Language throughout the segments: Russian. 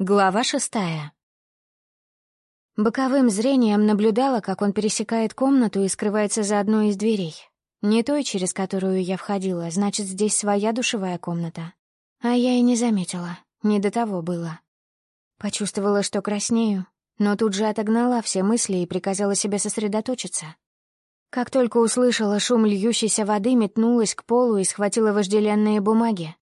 Глава шестая. Боковым зрением наблюдала, как он пересекает комнату и скрывается за одной из дверей. Не той, через которую я входила, значит, здесь своя душевая комната. А я и не заметила, не до того было. Почувствовала, что краснею, но тут же отогнала все мысли и приказала себе сосредоточиться. Как только услышала шум льющейся воды, метнулась к полу и схватила вожделенные бумаги.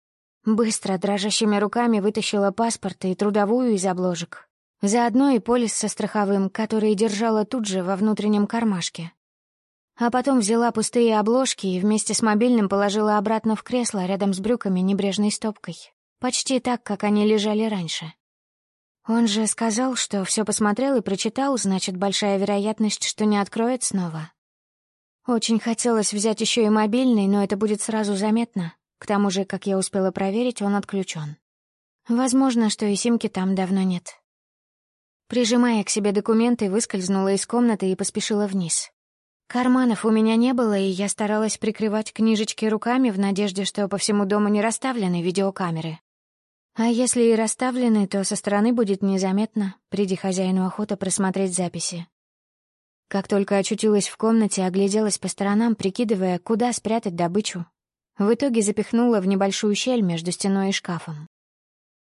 Быстро, дрожащими руками вытащила паспорт и трудовую из обложек. Заодно и полис со страховым, который держала тут же во внутреннем кармашке. А потом взяла пустые обложки и вместе с мобильным положила обратно в кресло рядом с брюками небрежной стопкой. Почти так, как они лежали раньше. Он же сказал, что все посмотрел и прочитал, значит, большая вероятность, что не откроет снова. Очень хотелось взять еще и мобильный, но это будет сразу заметно. К тому же, как я успела проверить, он отключен. Возможно, что и симки там давно нет. Прижимая к себе документы, выскользнула из комнаты и поспешила вниз. Карманов у меня не было, и я старалась прикрывать книжечки руками в надежде, что по всему дому не расставлены видеокамеры. А если и расставлены, то со стороны будет незаметно, приди хозяину охота просмотреть записи. Как только очутилась в комнате, огляделась по сторонам, прикидывая, куда спрятать добычу, в итоге запихнула в небольшую щель между стеной и шкафом.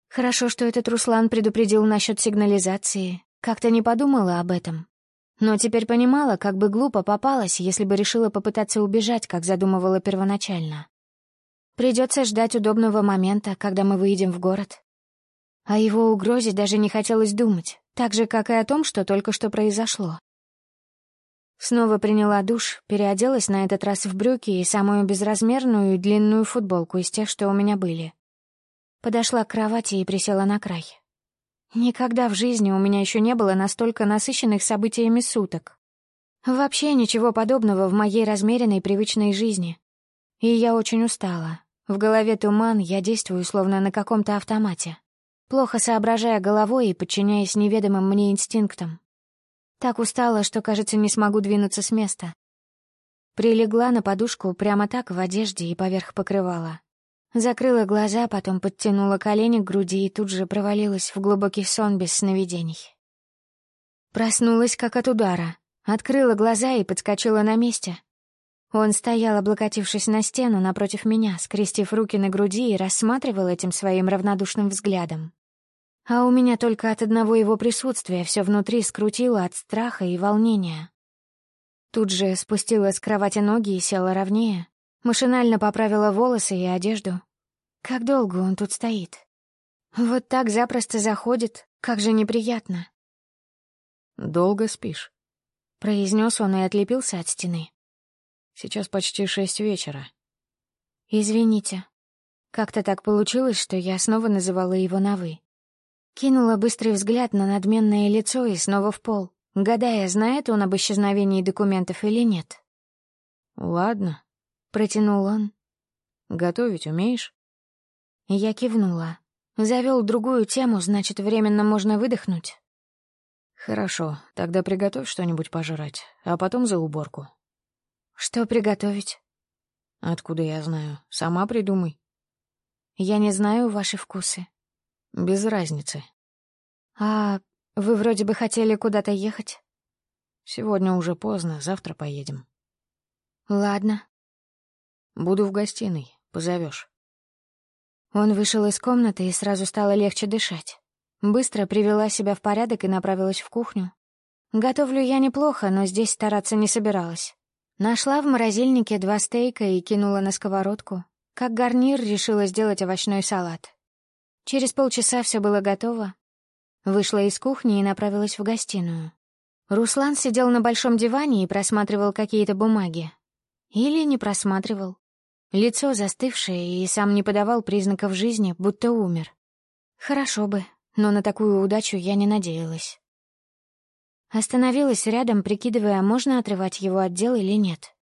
Хорошо, что этот Руслан предупредил насчет сигнализации. Как-то не подумала об этом. Но теперь понимала, как бы глупо попалась, если бы решила попытаться убежать, как задумывала первоначально. Придется ждать удобного момента, когда мы выйдем в город. О его угрозе даже не хотелось думать, так же, как и о том, что только что произошло. Снова приняла душ, переоделась на этот раз в брюки и самую безразмерную и длинную футболку из тех, что у меня были. Подошла к кровати и присела на край. Никогда в жизни у меня еще не было настолько насыщенных событиями суток. Вообще ничего подобного в моей размеренной привычной жизни. И я очень устала. В голове туман, я действую словно на каком-то автомате, плохо соображая головой и подчиняясь неведомым мне инстинктам. Так устала, что, кажется, не смогу двинуться с места. Прилегла на подушку прямо так в одежде и поверх покрывала. Закрыла глаза, потом подтянула колени к груди и тут же провалилась в глубокий сон без сновидений. Проснулась как от удара, открыла глаза и подскочила на месте. Он стоял, облокотившись на стену напротив меня, скрестив руки на груди и рассматривал этим своим равнодушным взглядом. А у меня только от одного его присутствия все внутри скрутило от страха и волнения. Тут же спустила с кровати ноги и села ровнее. Машинально поправила волосы и одежду. Как долго он тут стоит? Вот так запросто заходит, как же неприятно. «Долго спишь?» — произнес он и отлепился от стены. «Сейчас почти шесть вечера». «Извините. Как-то так получилось, что я снова называла его на «вы». Кинула быстрый взгляд на надменное лицо и снова в пол, гадая, знает он об исчезновении документов или нет. «Ладно», — протянул он. «Готовить умеешь?» Я кивнула. Завел другую тему, значит, временно можно выдохнуть. «Хорошо, тогда приготовь что-нибудь пожрать, а потом за уборку». «Что приготовить?» «Откуда я знаю? Сама придумай». «Я не знаю ваши вкусы. Без разницы. А вы вроде бы хотели куда-то ехать? Сегодня уже поздно, завтра поедем. Ладно. Буду в гостиной, позовешь. Он вышел из комнаты, и сразу стало легче дышать. Быстро привела себя в порядок и направилась в кухню. Готовлю я неплохо, но здесь стараться не собиралась. Нашла в морозильнике два стейка и кинула на сковородку. Как гарнир решила сделать овощной салат. Через полчаса все было готово. Вышла из кухни и направилась в гостиную. Руслан сидел на большом диване и просматривал какие-то бумаги. Или не просматривал. Лицо застывшее и сам не подавал признаков жизни, будто умер. Хорошо бы, но на такую удачу я не надеялась. Остановилась рядом, прикидывая, можно отрывать его от дел или нет.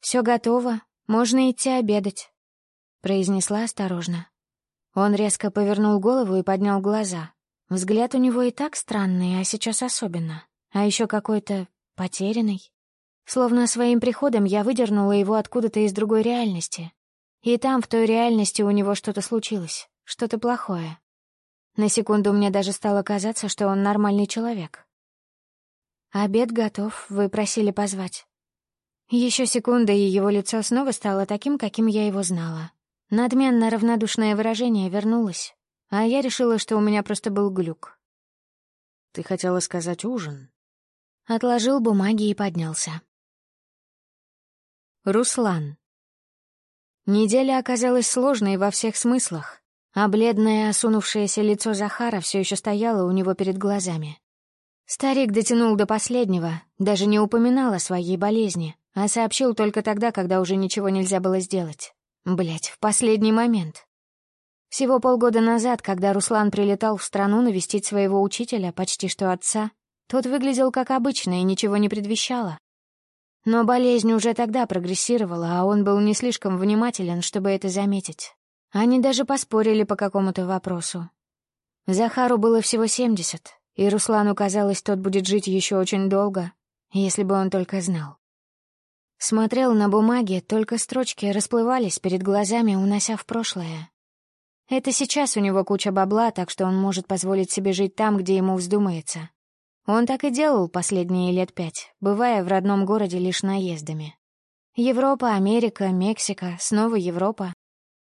«Все готово, можно идти обедать», — произнесла осторожно. Он резко повернул голову и поднял глаза. Взгляд у него и так странный, а сейчас особенно. А еще какой-то потерянный. Словно своим приходом я выдернула его откуда-то из другой реальности. И там, в той реальности, у него что-то случилось, что-то плохое. На секунду мне даже стало казаться, что он нормальный человек. «Обед готов, вы просили позвать». Еще секунда, и его лицо снова стало таким, каким я его знала. Надменно равнодушное выражение вернулось, а я решила, что у меня просто был глюк. «Ты хотела сказать ужин?» Отложил бумаги и поднялся. Руслан. Неделя оказалась сложной во всех смыслах, а бледное осунувшееся лицо Захара все еще стояло у него перед глазами. Старик дотянул до последнего, даже не упоминал о своей болезни, а сообщил только тогда, когда уже ничего нельзя было сделать. Блять, в последний момент. Всего полгода назад, когда Руслан прилетал в страну навестить своего учителя, почти что отца, тот выглядел как обычно и ничего не предвещало. Но болезнь уже тогда прогрессировала, а он был не слишком внимателен, чтобы это заметить. Они даже поспорили по какому-то вопросу. Захару было всего семьдесят, и Руслану казалось, тот будет жить еще очень долго, если бы он только знал. Смотрел на бумаге, только строчки расплывались перед глазами, унося в прошлое. Это сейчас у него куча бабла, так что он может позволить себе жить там, где ему вздумается. Он так и делал последние лет пять, бывая в родном городе лишь наездами. Европа, Америка, Мексика, снова Европа.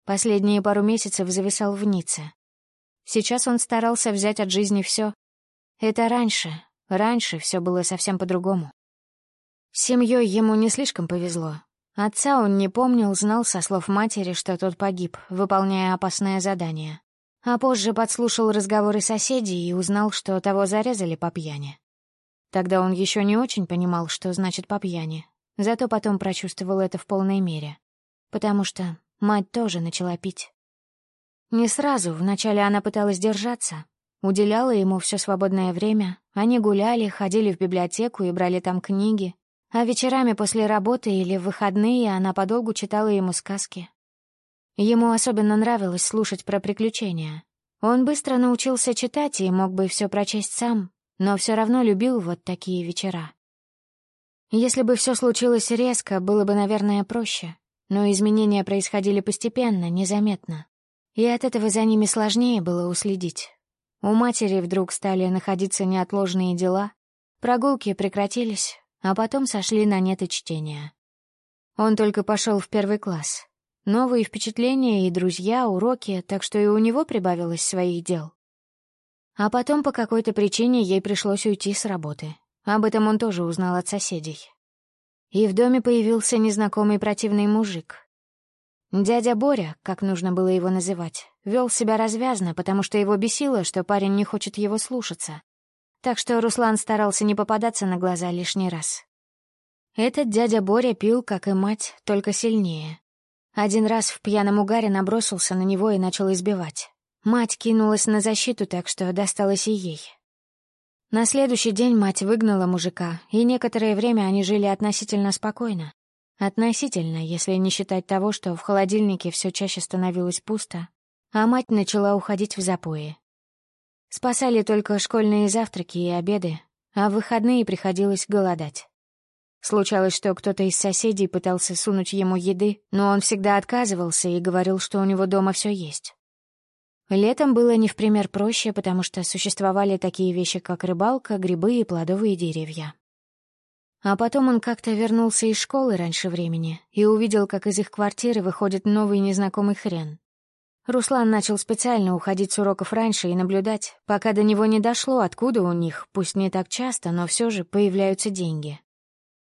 Последние пару месяцев зависал в Ницце. Сейчас он старался взять от жизни все. Это раньше, раньше все было совсем по-другому. Семьей ему не слишком повезло. Отца он не помнил, знал со слов матери, что тот погиб, выполняя опасное задание а позже подслушал разговоры соседей и узнал, что того зарезали по пьяни. Тогда он еще не очень понимал, что значит по пьяни, зато потом прочувствовал это в полной мере, потому что мать тоже начала пить. Не сразу, вначале она пыталась держаться, уделяла ему все свободное время, они гуляли, ходили в библиотеку и брали там книги, а вечерами после работы или в выходные она подолгу читала ему сказки. Ему особенно нравилось слушать про приключения. Он быстро научился читать и мог бы все прочесть сам, но все равно любил вот такие вечера. Если бы все случилось резко, было бы, наверное, проще, но изменения происходили постепенно, незаметно. И от этого за ними сложнее было уследить. У матери вдруг стали находиться неотложные дела, прогулки прекратились, а потом сошли на нет и чтения. Он только пошел в первый класс, Новые впечатления и друзья, уроки, так что и у него прибавилось своих дел. А потом по какой-то причине ей пришлось уйти с работы. Об этом он тоже узнал от соседей. И в доме появился незнакомый противный мужик. Дядя Боря, как нужно было его называть, вел себя развязно, потому что его бесило, что парень не хочет его слушаться. Так что Руслан старался не попадаться на глаза лишний раз. Этот дядя Боря пил, как и мать, только сильнее. Один раз в пьяном угаре набросился на него и начал избивать. Мать кинулась на защиту, так что досталось и ей. На следующий день мать выгнала мужика, и некоторое время они жили относительно спокойно. Относительно, если не считать того, что в холодильнике все чаще становилось пусто, а мать начала уходить в запои. Спасали только школьные завтраки и обеды, а в выходные приходилось голодать. Случалось, что кто-то из соседей пытался сунуть ему еды, но он всегда отказывался и говорил, что у него дома все есть. Летом было не в пример проще, потому что существовали такие вещи, как рыбалка, грибы и плодовые деревья. А потом он как-то вернулся из школы раньше времени и увидел, как из их квартиры выходит новый незнакомый хрен. Руслан начал специально уходить с уроков раньше и наблюдать, пока до него не дошло, откуда у них, пусть не так часто, но все же появляются деньги.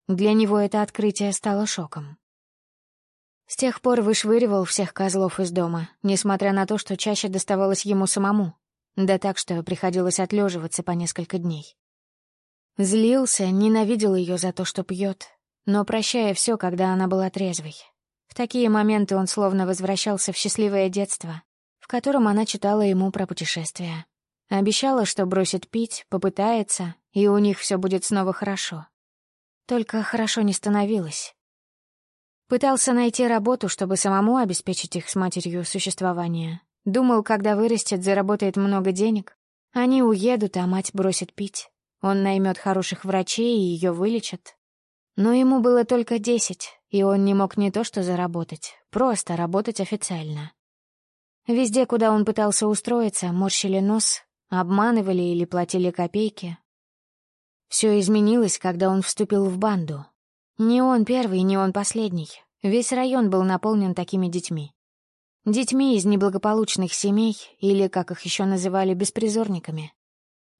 Для него это открытие стало шоком. С тех пор вышвыривал всех козлов из дома, несмотря на то, что чаще доставалось ему самому, да так, что приходилось отлеживаться по несколько дней. Злился, ненавидел ее за то, что пьет, но прощая все, когда она была трезвой. Такие моменты он словно возвращался в счастливое детство, в котором она читала ему про путешествия. Обещала, что бросит пить, попытается, и у них все будет снова хорошо. Только хорошо не становилось. Пытался найти работу, чтобы самому обеспечить их с матерью существование. Думал, когда вырастет, заработает много денег. Они уедут, а мать бросит пить. Он наймет хороших врачей и ее вылечат. Но ему было только десять, и он не мог не то что заработать, просто работать официально. Везде, куда он пытался устроиться, морщили нос, обманывали или платили копейки. Все изменилось, когда он вступил в банду. Не он первый, не он последний. Весь район был наполнен такими детьми. Детьми из неблагополучных семей, или, как их еще называли, беспризорниками.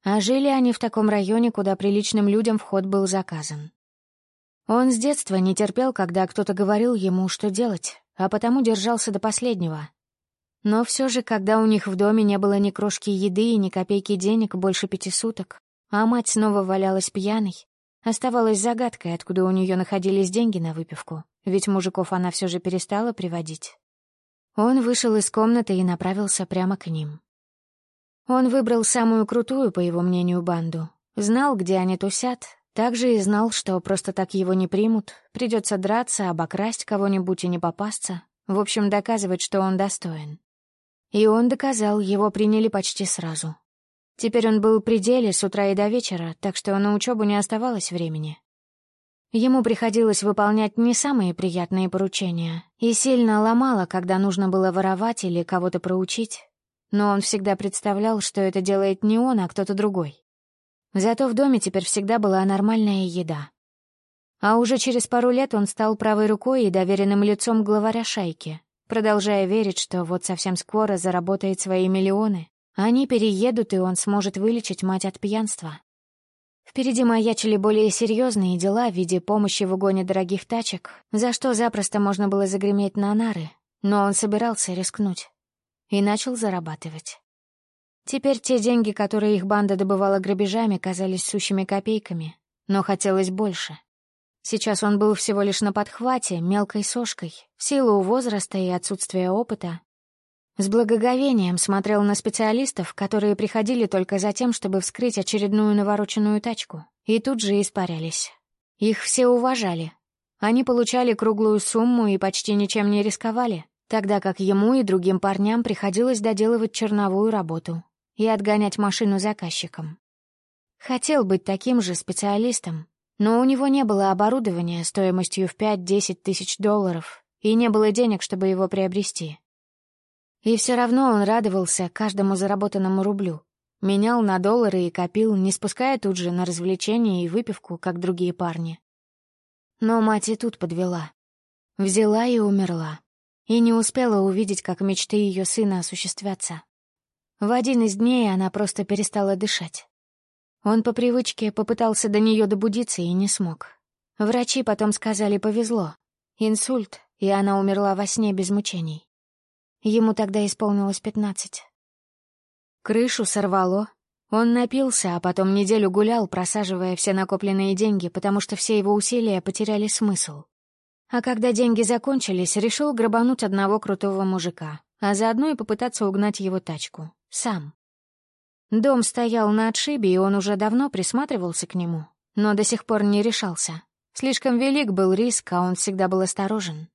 А жили они в таком районе, куда приличным людям вход был заказан. Он с детства не терпел, когда кто-то говорил ему, что делать, а потому держался до последнего. Но все же, когда у них в доме не было ни крошки еды и ни копейки денег больше пяти суток, а мать снова валялась пьяной, оставалось загадкой, откуда у нее находились деньги на выпивку, ведь мужиков она все же перестала приводить. Он вышел из комнаты и направился прямо к ним. Он выбрал самую крутую, по его мнению, банду. Знал, где они тусят, также и знал, что просто так его не примут, придется драться, обокрасть кого-нибудь и не попасться, в общем, доказывать, что он достоин. И он доказал, его приняли почти сразу. Теперь он был при деле с утра и до вечера, так что на учебу не оставалось времени. Ему приходилось выполнять не самые приятные поручения и сильно ломало, когда нужно было воровать или кого-то проучить. Но он всегда представлял, что это делает не он, а кто-то другой. Зато в доме теперь всегда была нормальная еда. А уже через пару лет он стал правой рукой и доверенным лицом главаря шайки, продолжая верить, что вот совсем скоро заработает свои миллионы. Они переедут, и он сможет вылечить мать от пьянства. Впереди маячили более серьезные дела в виде помощи в угоне дорогих тачек, за что запросто можно было загреметь на нары, но он собирался рискнуть. И начал зарабатывать. Теперь те деньги, которые их банда добывала грабежами, казались сущими копейками, но хотелось больше. Сейчас он был всего лишь на подхвате, мелкой сошкой, в силу возраста и отсутствия опыта, с благоговением смотрел на специалистов, которые приходили только за тем, чтобы вскрыть очередную навороченную тачку, и тут же испарялись. Их все уважали. Они получали круглую сумму и почти ничем не рисковали, тогда как ему и другим парням приходилось доделывать черновую работу и отгонять машину заказчикам. Хотел быть таким же специалистом, но у него не было оборудования стоимостью в 5-10 тысяч долларов, и не было денег, чтобы его приобрести. И все равно он радовался каждому заработанному рублю. Менял на доллары и копил, не спуская тут же на развлечения и выпивку, как другие парни. Но мать и тут подвела. Взяла и умерла. И не успела увидеть, как мечты ее сына осуществятся. В один из дней она просто перестала дышать. Он по привычке попытался до нее добудиться и не смог. Врачи потом сказали, повезло. Инсульт, и она умерла во сне без мучений. Ему тогда исполнилось пятнадцать. Крышу сорвало. Он напился, а потом неделю гулял, просаживая все накопленные деньги, потому что все его усилия потеряли смысл. А когда деньги закончились, решил грабануть одного крутого мужика, а заодно и попытаться угнать его тачку. Сам. Дом стоял на отшибе, и он уже давно присматривался к нему, но до сих пор не решался. Слишком велик был риск, а он всегда был осторожен.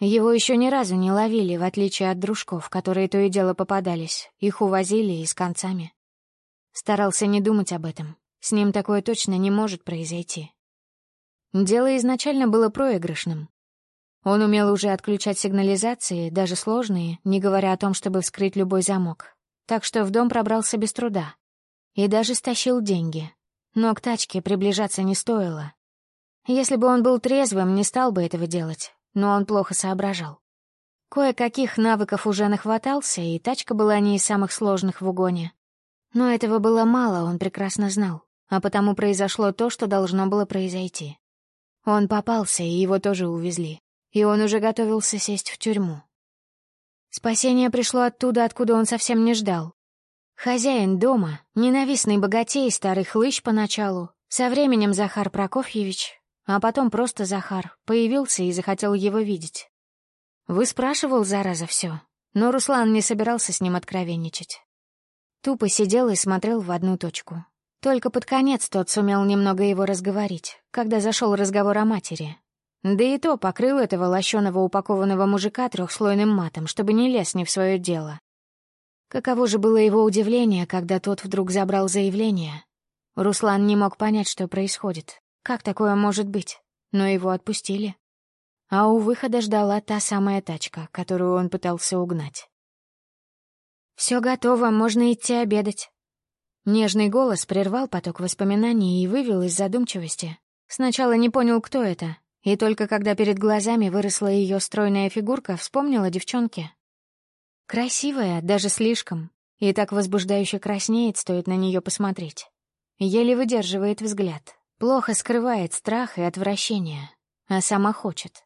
Его еще ни разу не ловили, в отличие от дружков, которые то и дело попадались. Их увозили и с концами. Старался не думать об этом. С ним такое точно не может произойти. Дело изначально было проигрышным. Он умел уже отключать сигнализации, даже сложные, не говоря о том, чтобы вскрыть любой замок. Так что в дом пробрался без труда. И даже стащил деньги. Но к тачке приближаться не стоило. Если бы он был трезвым, не стал бы этого делать но он плохо соображал. Кое-каких навыков уже нахватался, и тачка была не из самых сложных в угоне. Но этого было мало, он прекрасно знал, а потому произошло то, что должно было произойти. Он попался, и его тоже увезли, и он уже готовился сесть в тюрьму. Спасение пришло оттуда, откуда он совсем не ждал. Хозяин дома, ненавистный богатей, старый хлыщ поначалу, со временем Захар Прокофьевич, а потом просто Захар появился и захотел его видеть. Вы спрашивал, зараза, все, но Руслан не собирался с ним откровенничать. Тупо сидел и смотрел в одну точку. Только под конец тот сумел немного его разговорить, когда зашел разговор о матери. Да и то покрыл этого лощеного упакованного мужика трехслойным матом, чтобы не лез не в свое дело. Каково же было его удивление, когда тот вдруг забрал заявление. Руслан не мог понять, что происходит. Как такое может быть? Но его отпустили. А у выхода ждала та самая тачка, которую он пытался угнать. Все готово, можно идти обедать». Нежный голос прервал поток воспоминаний и вывел из задумчивости. Сначала не понял, кто это, и только когда перед глазами выросла ее стройная фигурка, вспомнила девчонке. Красивая, даже слишком, и так возбуждающе краснеет, стоит на нее посмотреть. Еле выдерживает взгляд, плохо скрывает страх и отвращение, а сама хочет.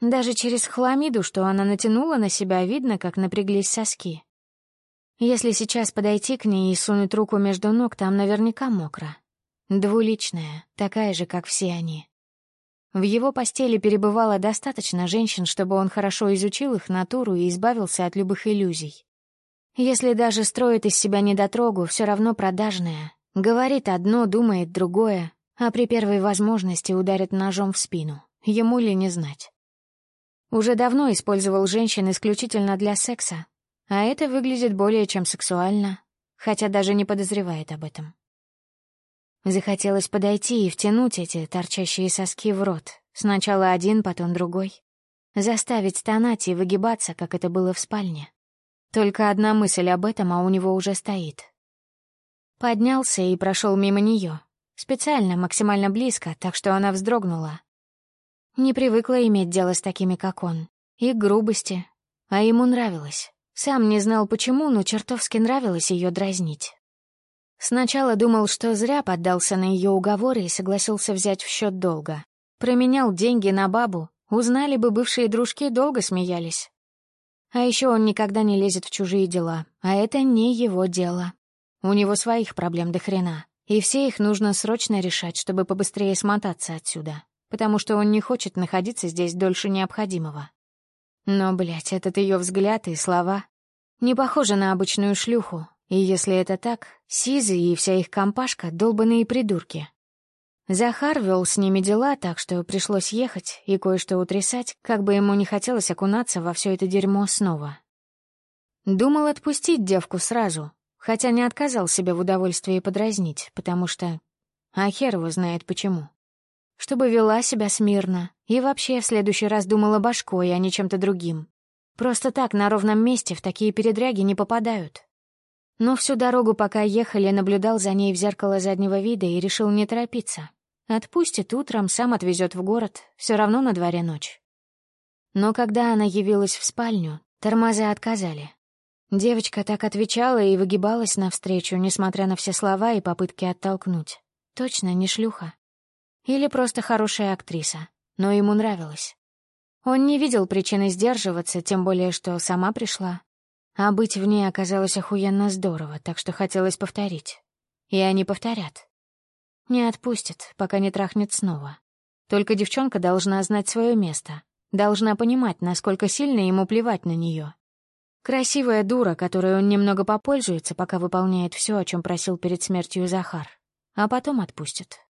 Даже через хламиду, что она натянула на себя, видно, как напряглись соски. Если сейчас подойти к ней и сунуть руку между ног, там наверняка мокро. Двуличная, такая же, как все они. В его постели перебывало достаточно женщин, чтобы он хорошо изучил их натуру и избавился от любых иллюзий. Если даже строит из себя недотрогу, все равно продажная. Говорит одно, думает другое, а при первой возможности ударит ножом в спину. Ему ли не знать? Уже давно использовал женщин исключительно для секса, а это выглядит более чем сексуально, хотя даже не подозревает об этом. Захотелось подойти и втянуть эти торчащие соски в рот. Сначала один, потом другой. Заставить стонать и выгибаться, как это было в спальне. Только одна мысль об этом, а у него уже стоит. Поднялся и прошел мимо нее. Специально, максимально близко, так что она вздрогнула. Не привыкла иметь дело с такими, как он. И грубости. А ему нравилось. Сам не знал почему, но чертовски нравилось ее дразнить. Сначала думал, что зря поддался на ее уговоры и согласился взять в счет долга. Променял деньги на бабу, узнали бы бывшие дружки, долго смеялись. А еще он никогда не лезет в чужие дела, а это не его дело. У него своих проблем до хрена, и все их нужно срочно решать, чтобы побыстрее смотаться отсюда, потому что он не хочет находиться здесь дольше необходимого. Но, блядь, этот ее взгляд и слова не похожи на обычную шлюху, и если это так, Сизы и вся их компашка — долбанные придурки. Захар вел с ними дела, так что пришлось ехать и кое-что утрясать, как бы ему не хотелось окунаться во все это дерьмо снова. Думал отпустить девку сразу, хотя не отказал себе в удовольствии подразнить, потому что... А хер его знает почему. Чтобы вела себя смирно и вообще в следующий раз думала башкой, а не чем-то другим. Просто так на ровном месте в такие передряги не попадают. Но всю дорогу, пока ехали, наблюдал за ней в зеркало заднего вида и решил не торопиться. Отпустит утром, сам отвезет в город, все равно на дворе ночь. Но когда она явилась в спальню, тормоза отказали. Девочка так отвечала и выгибалась навстречу, несмотря на все слова и попытки оттолкнуть. Точно не шлюха. Или просто хорошая актриса, но ему нравилось. Он не видел причины сдерживаться, тем более, что сама пришла, а быть в ней оказалось охуенно здорово, так что хотелось повторить. И они повторят. Не отпустят, пока не трахнет снова. Только девчонка должна знать свое место, должна понимать, насколько сильно ему плевать на нее. Красивая дура, которой он немного попользуется, пока выполняет все, о чем просил перед смертью Захар, а потом отпустит.